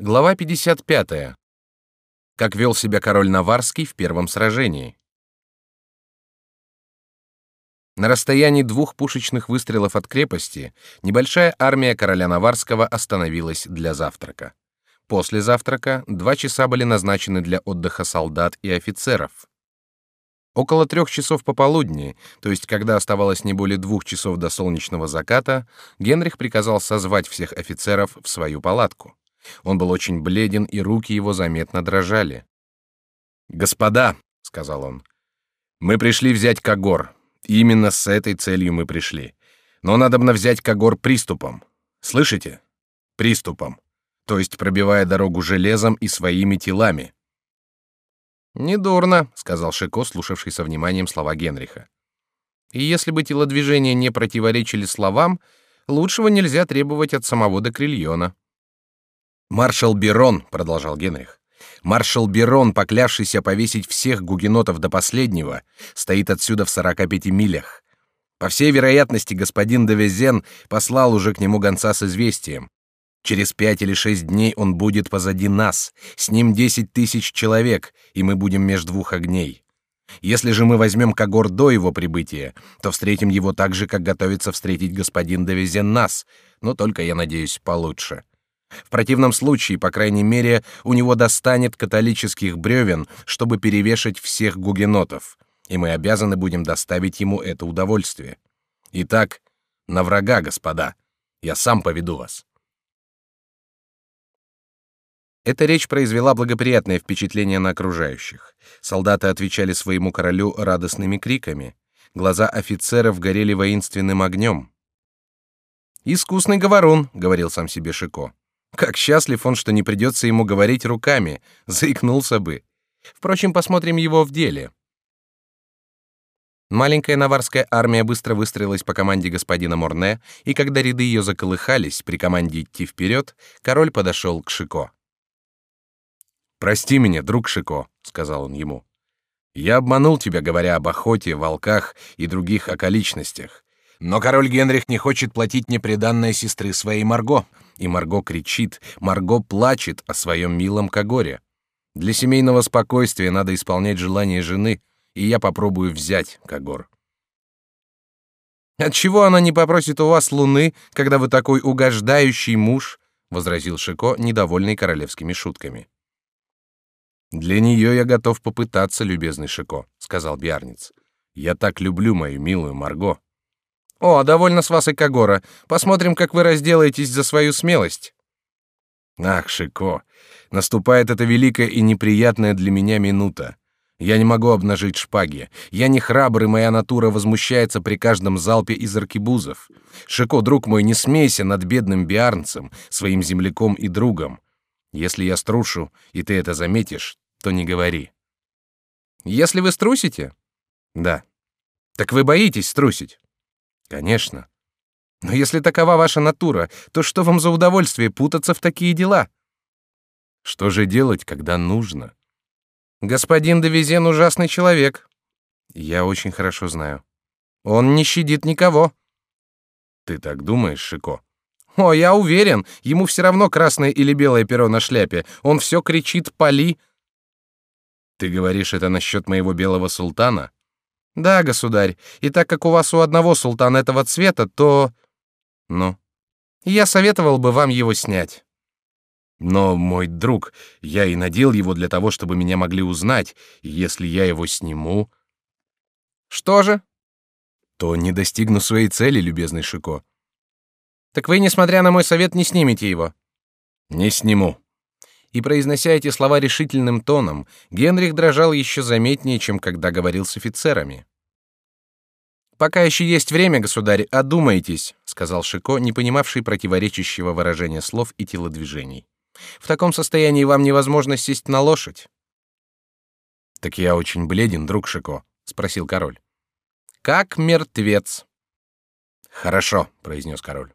Глава 55. Как вел себя король Наварский в первом сражении. На расстоянии двух пушечных выстрелов от крепости небольшая армия короля Наварского остановилась для завтрака. После завтрака два часа были назначены для отдыха солдат и офицеров. Около трех часов пополудни, то есть когда оставалось не более двух часов до солнечного заката, Генрих приказал созвать всех офицеров в свою палатку. Он был очень бледен, и руки его заметно дрожали. «Господа», — сказал он, — «мы пришли взять Кагор. Именно с этой целью мы пришли. Но надо бы взять Кагор приступом. Слышите? Приступом. То есть пробивая дорогу железом и своими телами». «Недурно», — сказал Шико, слушавший со вниманием слова Генриха. «И если бы телодвижения не противоречили словам, лучшего нельзя требовать от самого Декрильона». Маршал Берон, продолжал Генрих, маршал Берон, поклявшийся повесить всех гугенотов до последнего, стоит отсюда в 45 милях. По всей вероятности, господин Девезен послал уже к нему гонца с известием. Через пять или шесть дней он будет позади нас, с ним десять тысяч человек, и мы будем меж двух огней. Если же мы возьмем Кагор до его прибытия, то встретим его так же, как готовится встретить господин Девезен нас, но только, я надеюсь, получше. В противном случае, по крайней мере, у него достанет католических бревен, чтобы перевешать всех гугенотов, и мы обязаны будем доставить ему это удовольствие. Итак, на врага, господа. Я сам поведу вас. Эта речь произвела благоприятное впечатление на окружающих. Солдаты отвечали своему королю радостными криками. Глаза офицеров горели воинственным огнем. «Искусный говорун», — говорил сам себе Шико. Как счастлив он, что не придется ему говорить руками, заикнулся бы. Впрочем, посмотрим его в деле. Маленькая наварская армия быстро выстроилась по команде господина Морне, и когда ряды ее заколыхались при команде идти вперед, король подошел к Шико. «Прости меня, друг Шико», — сказал он ему. «Я обманул тебя, говоря об охоте, волках и других околичностях. Но король Генрих не хочет платить неприданное сестры своей Марго, и Марго кричит, Марго плачет о своем милом Кагоре. Для семейного спокойствия надо исполнять желание жены, и я попробую взять Кагор. Отчего она не попросит у вас луны, когда вы такой угождающий муж? возразил Шико, недовольный королевскими шутками. Для нее я готов попытаться, любезный Шико, сказал Биарниц. Я так люблю мою милую Марго. О, довольно с вас и Кагора. Посмотрим, как вы разделаетесь за свою смелость. Ах, Шико, наступает эта великая и неприятная для меня минута. Я не могу обнажить шпаги. Я не храбрый, моя натура возмущается при каждом залпе из аркебузов. Шико, друг мой, не смейся над бедным биарнцем, своим земляком и другом. Если я струшу, и ты это заметишь, то не говори. Если вы струсите? Да. Так вы боитесь струсить? Конечно. Но если такова ваша натура, то что вам за удовольствие путаться в такие дела? Что же делать, когда нужно? Господин Девизен ужасный человек. Я очень хорошо знаю. Он не щадит никого. Ты так думаешь, Шико? О, я уверен, ему все равно красное или белое перо на шляпе. Он все кричит «пали». Ты говоришь это насчет моего белого султана? Да, государь. И так как у вас у одного султана этого цвета, то Ну, я советовал бы вам его снять. Но, мой друг, я и надел его для того, чтобы меня могли узнать, и если я его сниму, что же? То не достигну своей цели, любезный Шико. Так вы, несмотря на мой совет, не снимете его. Не сниму. И произнося эти слова решительным тоном, Генрих дрожал еще заметнее, чем когда говорил с офицерами. Пока еще есть время, государь, одумайтесь, сказал Шико, не понимавший противоречащего выражения слов и телодвижений. В таком состоянии вам невозможно сесть на лошадь. Так я очень бледен, друг Шико, спросил король. Как мертвец. Хорошо, произнес король.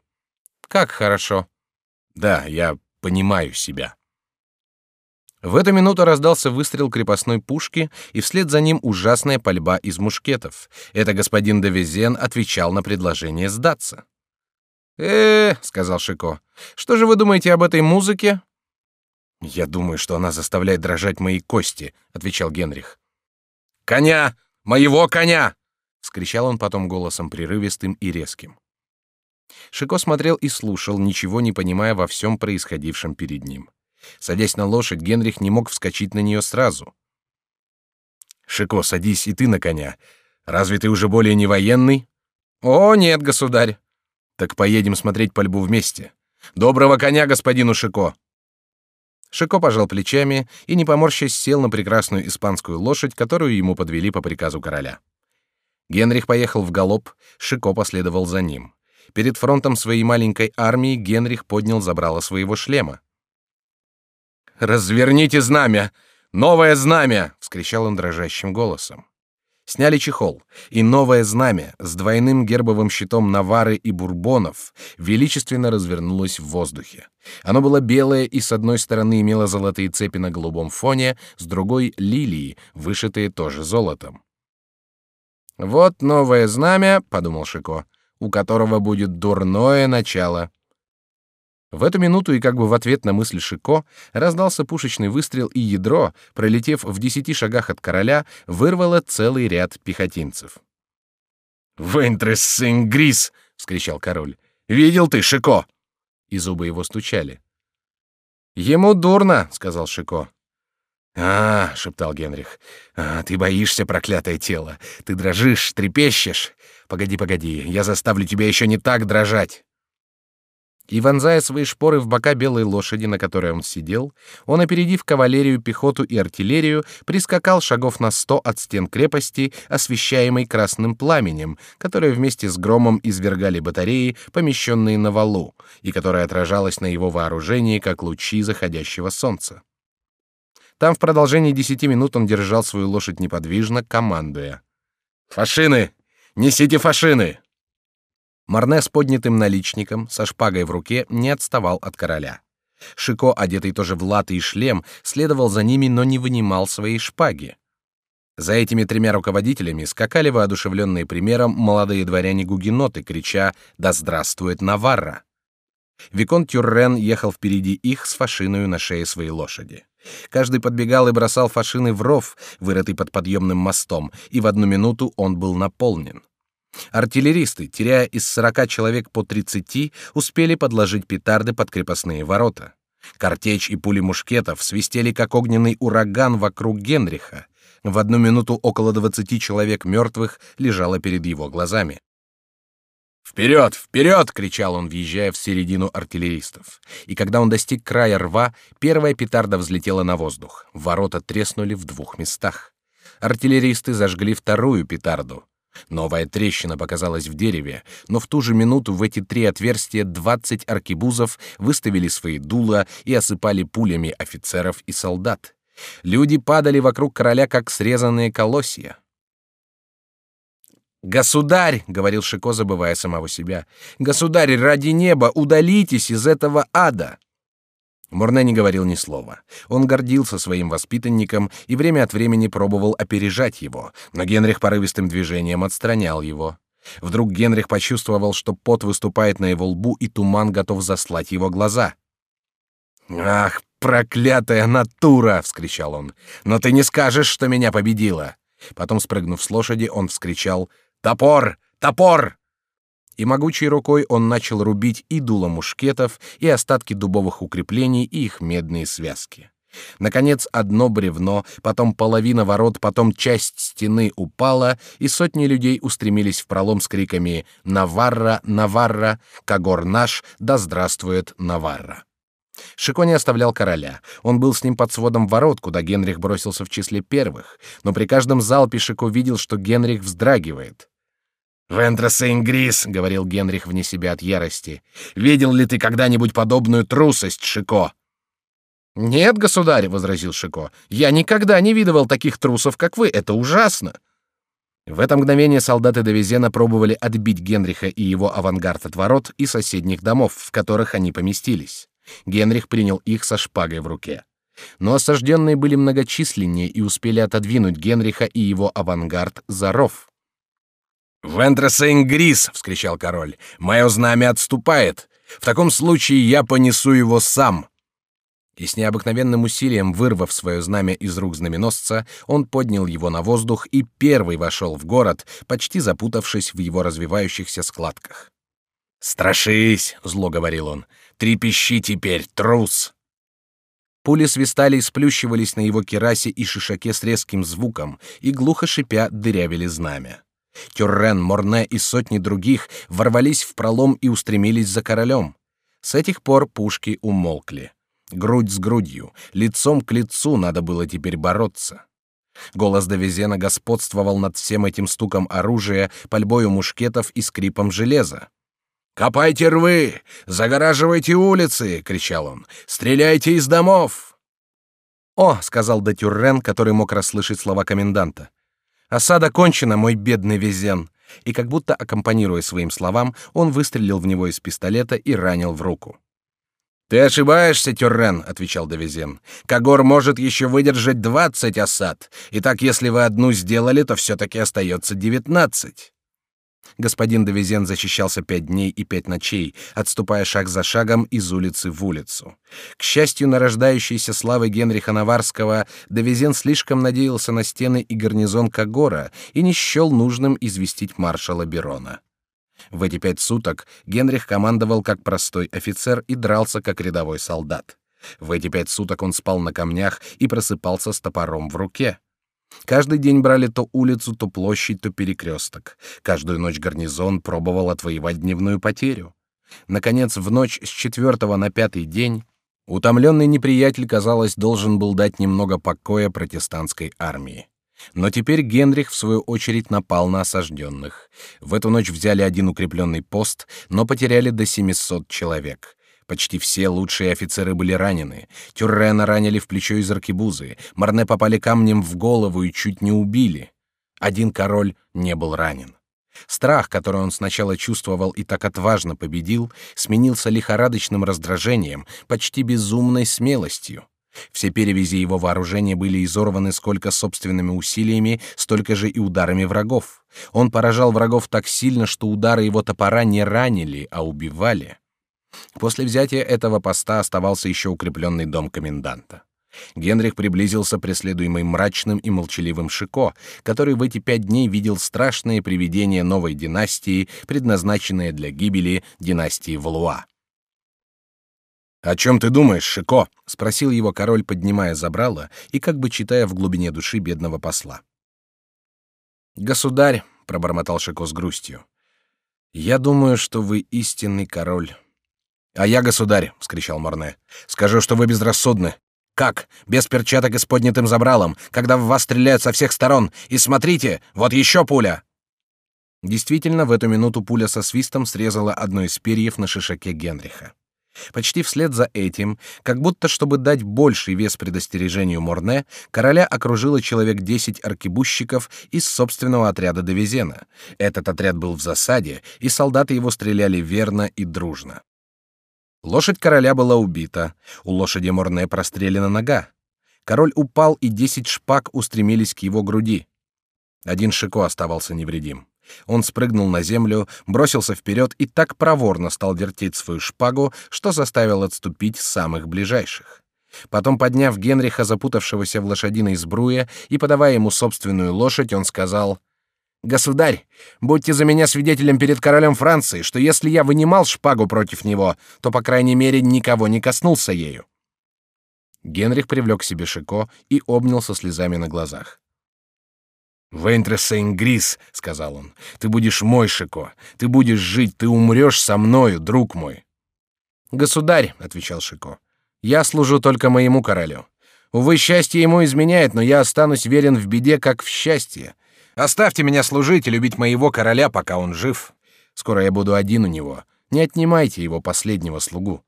Как хорошо. Да, я понимаю себя. В эту минуту раздался выстрел крепостной пушки, и вслед за ним ужасная пальба из мушкетов. Это господин Девизен отвечал на предложение сдаться. «Э, — сказал Шико, — что же вы думаете об этой музыке?» Я думаю, что она заставляет дрожать мои кости, отвечал Генрих. Коня, моего коня! скричал он потом голосом прерывистым и резким. Шико смотрел и слушал, ничего не понимая во всем происходившем перед ним. Садясь на лошадь, Генрих не мог вскочить на нее сразу. Шико, садись и ты на коня. Разве ты уже более не военный? О, нет, государь. Так поедем смотреть пальбу вместе. Доброго коня господину Шико. Шико пожал плечами и, не поморщась, сел на прекрасную испанскую лошадь, которую ему подвели по приказу короля. Генрих поехал в галоп, Шико последовал за ним. Перед фронтом своей маленькой армии Генрих поднял забрало своего шлема. «Разверните знамя! Новое знамя!» — вскричал он дрожащим голосом. Сняли чехол, и новое знамя с двойным гербовым щитом Навары и Бурбонов величественно развернулось в воздухе. Оно было белое и с одной стороны имело золотые цепи на голубом фоне, с другой — лилии, вышитые тоже золотом. «Вот новое знамя», — подумал Шико, — «у которого будет дурное начало». В эту минуту и как бы в ответ на мысль Шико раздался пушечный выстрел, и ядро, пролетев в десяти шагах от короля, вырвало целый ряд пехотинцев. «Вентрес Грис!» — вскричал король. «Видел ты, Шико!» И зубы его стучали. «Ему дурно», — сказал Шико. «А, — шептал Генрих, — а, ты боишься, проклятое тело. Ты дрожишь, трепещешь. Погоди, погоди, я заставлю тебя еще не так дрожать». И вонзая свои шпоры в бока белой лошади, на которой он сидел, он, опередив кавалерию, пехоту и артиллерию, прискакал шагов на сто от стен крепости, освещаемой красным пламенем, которое вместе с громом извергали батареи, помещенные на валу, и которое отражалось на его вооружении, как лучи заходящего солнца. Там в продолжении десяти минут он держал свою лошадь неподвижно, командуя: "Фашины, несите фашины!" Марне с поднятым наличником, со шпагой в руке, не отставал от короля. Шико, одетый тоже в латы и шлем, следовал за ними, но не вынимал своей шпаги. За этими тремя руководителями скакали воодушевленные примером молодые дворяне-гугеноты, крича «Да здравствует Наварра!». Викон Тюррен ехал впереди их с фашиною на шее своей лошади. Каждый подбегал и бросал фашины в ров, вырытый под подъемным мостом, и в одну минуту он был наполнен. Артиллеристы, теряя из сорока человек по тридцати, успели подложить петарды под крепостные ворота. Картечь и пули мушкетов свистели как огненный ураган вокруг Генриха. В одну минуту около двадцати человек мертвых лежало перед его глазами. Вперед, вперед! кричал он, въезжая в середину артиллеристов. И когда он достиг края рва, первая петарда взлетела на воздух. Ворота треснули в двух местах. Артиллеристы зажгли вторую петарду. Новая трещина показалась в дереве, но в ту же минуту в эти три отверстия двадцать аркебузов выставили свои дула и осыпали пулями офицеров и солдат. Люди падали вокруг короля, как срезанные колосья. «Государь!» — говорил Шико, забывая самого себя. «Государь, ради неба, удалитесь из этого ада!» Мурне не говорил ни слова. Он гордился своим воспитанником и время от времени пробовал опережать его, но Генрих порывистым движением отстранял его. Вдруг Генрих почувствовал, что пот выступает на его лбу, и туман готов заслать его глаза. «Ах, проклятая натура!» — вскричал он. «Но ты не скажешь, что меня победила!» Потом, спрыгнув с лошади, он вскричал «Топор! Топор!» И могучей рукой он начал рубить и дуло мушкетов, и остатки дубовых укреплений, и их медные связки. Наконец, одно бревно, потом половина ворот, потом часть стены упала, и сотни людей устремились в пролом с криками «Наварра! Наварра! Кагор наш! Да здравствует Наварра!» Шико не оставлял короля. Он был с ним под сводом ворот, куда Генрих бросился в числе первых, но при каждом залпе Шико видел, что Генрих вздрагивает. «Вентрес Ингрис», — говорил Генрих вне себя от ярости, — «видел ли ты когда-нибудь подобную трусость, Шико?» «Нет, государь», — возразил Шико, — «я никогда не видывал таких трусов, как вы, это ужасно». В это мгновение солдаты Довезена пробовали отбить Генриха и его авангард от ворот и соседних домов, в которых они поместились. Генрих принял их со шпагой в руке. Но осажденные были многочисленнее и успели отодвинуть Генриха и его авангард за ров. «Вентресейнгрис!» — вскричал король. «Мое знамя отступает. В таком случае я понесу его сам». И с необыкновенным усилием, вырвав свое знамя из рук знаменосца, он поднял его на воздух и первый вошел в город, почти запутавшись в его развивающихся складках. «Страшись!» — зло говорил он. «Трепещи теперь, трус!» Пули свистали и сплющивались на его керасе и шишаке с резким звуком, и глухо шипя дырявили знамя. Тюррен, Морне и сотни других ворвались в пролом и устремились за королем. С этих пор пушки умолкли. Грудь с грудью, лицом к лицу надо было теперь бороться. Голос Довезена господствовал над всем этим стуком оружия, пальбою мушкетов и скрипом железа. «Копайте рвы! Загораживайте улицы!» — кричал он. «Стреляйте из домов!» «О!» — сказал Датюррен, который мог расслышать слова коменданта. «Осада кончена, мой бедный Везен!» И как будто аккомпанируя своим словам, он выстрелил в него из пистолета и ранил в руку. Ты ошибаешься, Тюррен, отвечал Девизен. Кагор может еще выдержать двадцать осад. И так, если вы одну сделали, то все-таки остается девятнадцать. Господин Девизен защищался пять дней и пять ночей, отступая шаг за шагом из улицы в улицу. К счастью, на рождающейся славы Генриха Наварского Девизен слишком надеялся на стены и гарнизон Кагора и не счел нужным известить маршала Берона. В эти пять суток Генрих командовал как простой офицер и дрался как рядовой солдат. В эти пять суток он спал на камнях и просыпался с топором в руке. Каждый день брали то улицу, то площадь, то перекресток. Каждую ночь гарнизон пробовал отвоевать дневную потерю. Наконец, в ночь с четвертого на пятый день утомленный неприятель, казалось, должен был дать немного покоя протестантской армии. Но теперь Генрих в свою очередь напал на осажденных. В эту ночь взяли один укрепленный пост, но потеряли до 700 человек. Почти все лучшие офицеры были ранены. Тюррена ранили в плечо из аркебузы, Марне попали камнем в голову и чуть не убили. Один король не был ранен. Страх, который он сначала чувствовал и так отважно победил, сменился лихорадочным раздражением, почти безумной смелостью. Все перевязи его вооружения были изорваны сколько собственными усилиями, столько же и ударами врагов. Он поражал врагов так сильно, что удары его топора не ранили, а убивали. После взятия этого поста оставался еще укрепленный дом коменданта. Генрих приблизился преследуемый мрачным и молчаливым Шико, который в эти пять дней видел страшные привидения новой династии, предназначенные для гибели династии Валуа. «О чем ты думаешь, Шико?» — спросил его король, поднимая забрало и как бы читая в глубине души бедного посла. «Государь», — пробормотал Шико с грустью, — «я думаю, что вы истинный король». «А я, государь», — вскричал Морне, — «скажу, что вы безрассудны. Как? Без перчаток и с поднятым забралом, когда в вас стреляют со всех сторон. И смотрите, вот еще пуля!» Действительно, в эту минуту пуля со свистом срезала одно из перьев на шишаке Генриха. Почти вслед за этим, как будто чтобы дать больший вес предостережению Морне, короля окружило человек десять аркебузчиков из собственного отряда Девизена. Этот отряд был в засаде, и солдаты его стреляли верно и дружно. Лошадь короля была убита, у лошади Морне прострелена нога. Король упал, и десять шпаг устремились к его груди. Один Шико оставался невредим. Он спрыгнул на землю, бросился вперед и так проворно стал вертеть свою шпагу, что заставил отступить самых ближайших. Потом, подняв Генриха, запутавшегося в лошадиной сбруе, и подавая ему собственную лошадь, он сказал: "Государь, будьте за меня свидетелем перед королем Франции, что если я вынимал шпагу против него, то по крайней мере никого не коснулся ею". Генрих привлек к себе Шико и обнял со слезами на глазах. «Вентре Сен-Грис», — сказал он, — «ты будешь мой, Шико, ты будешь жить, ты умрешь со мною, друг мой». «Государь», — отвечал Шико, — «я служу только моему королю. Увы, счастье ему изменяет, но я останусь верен в беде, как в счастье. Оставьте меня служить и любить моего короля, пока он жив. Скоро я буду один у него. Не отнимайте его последнего слугу».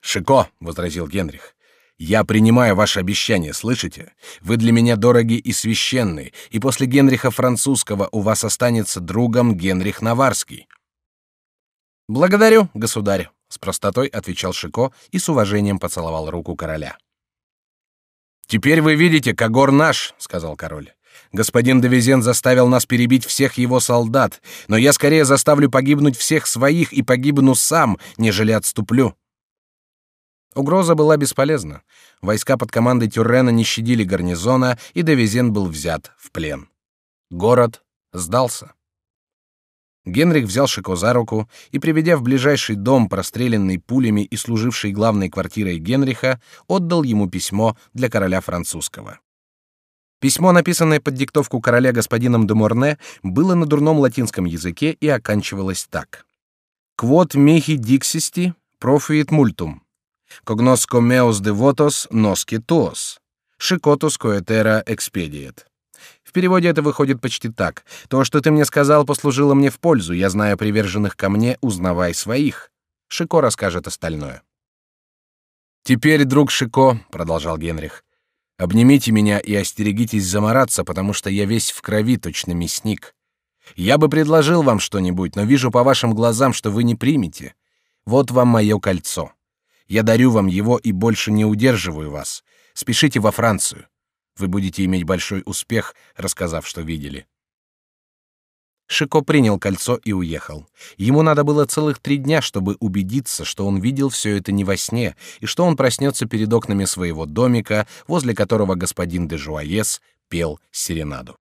«Шико», — возразил Генрих, я принимаю ваше обещание, слышите? Вы для меня дороги и священны, и после Генриха французского у вас останется другом Генрих Наварский. Благодарю, государь, с простотой отвечал Шико и с уважением поцеловал руку короля. Теперь вы видите, Кагор наш, сказал король. Господин Девизен заставил нас перебить всех его солдат, но я скорее заставлю погибнуть всех своих и погибну сам, нежели отступлю. Угроза была бесполезна. Войска под командой Тюррена не щадили гарнизона, и Девизен был взят в плен. Город сдался. Генрих взял Шико за руку и, приведя в ближайший дом, простреленный пулями и служивший главной квартирой Генриха, отдал ему письмо для короля французского. Письмо, написанное под диктовку короля господином де Морне, было на дурном латинском языке и оканчивалось так: Quod mihi dixisti profuit multum cognosco meos devotos nosce tuos shicotus coetera expediet. В переводе это выходит почти так: то, что ты мне сказал, послужило мне в пользу. Я знаю приверженных ко мне, узнавай своих. Шико расскажет остальное. Теперь, друг Шико, продолжал Генрих, обнимите меня и остерегитесь замораться, потому что я весь в крови, точно мясник. Я бы предложил вам что-нибудь, но вижу по вашим глазам, что вы не примете. Вот вам мое кольцо. Я дарю вам его и больше не удерживаю вас. Спешите во Францию. Вы будете иметь большой успех, рассказав, что видели. Шико принял кольцо и уехал. Ему надо было целых три дня, чтобы убедиться, что он видел все это не во сне и что он проснется перед окнами своего домика, возле которого господин де Жуаес пел серенаду.